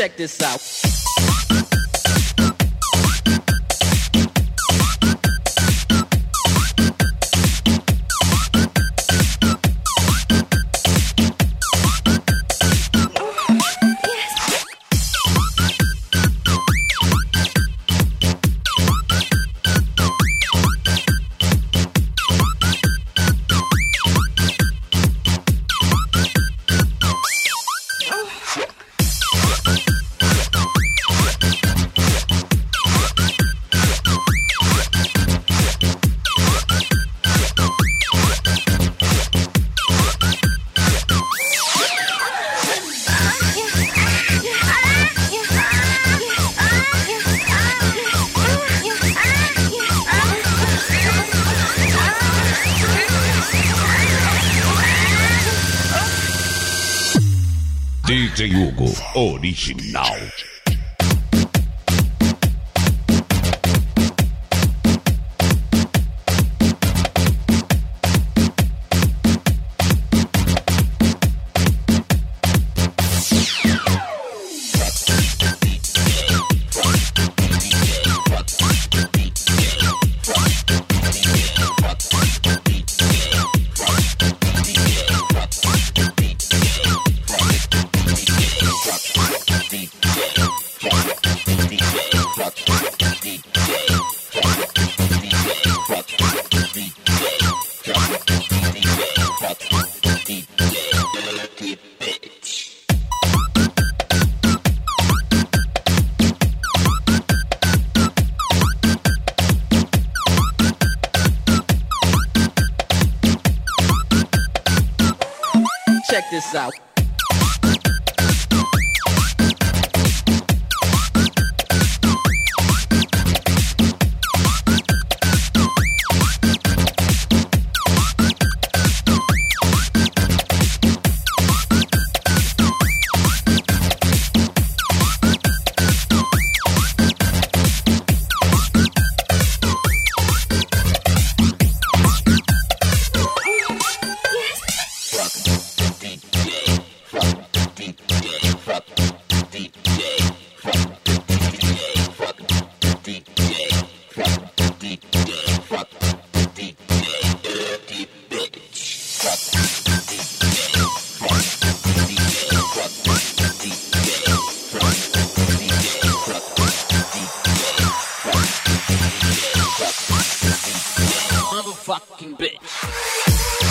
check this out. DJ Hugo, original. out. Fuck DJ. Fuck DJ. Fuck DJ. Fuck DJ. Fuck DJ. Dirty bitch. Fuck DJ. Fuck DJ. Fuck DJ. Fuck DJ. Fuck DJ. Fuck DJ. Fuck DJ. Motherfucking bitch.